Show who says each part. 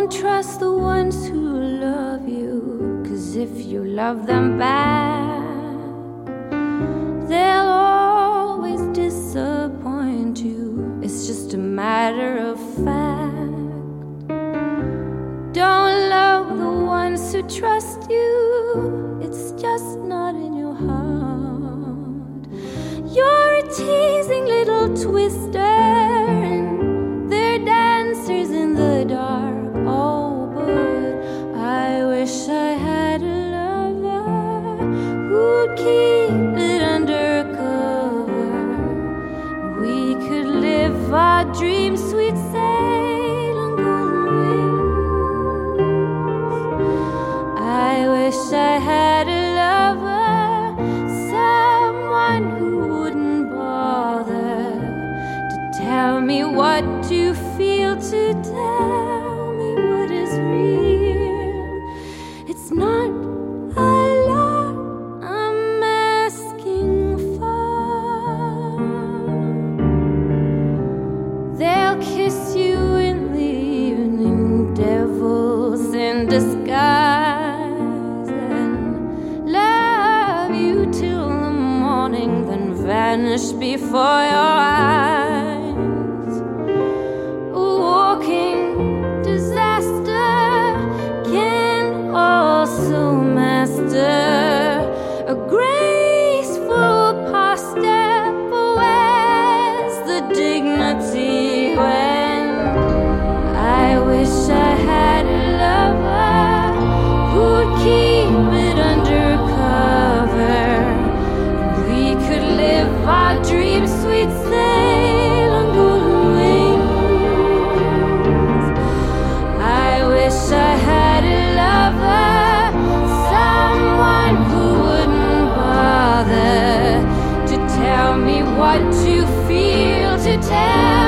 Speaker 1: Don't trust the ones who love you, cause if you love them back, they'll always disappoint you. It's just a matter of fact. Don't love the ones who trust you, it's just not in your heart. You're a teasing little twister, tell me what to feel, to tell me what is real. vanish before your eyes. A walking disaster. to tell.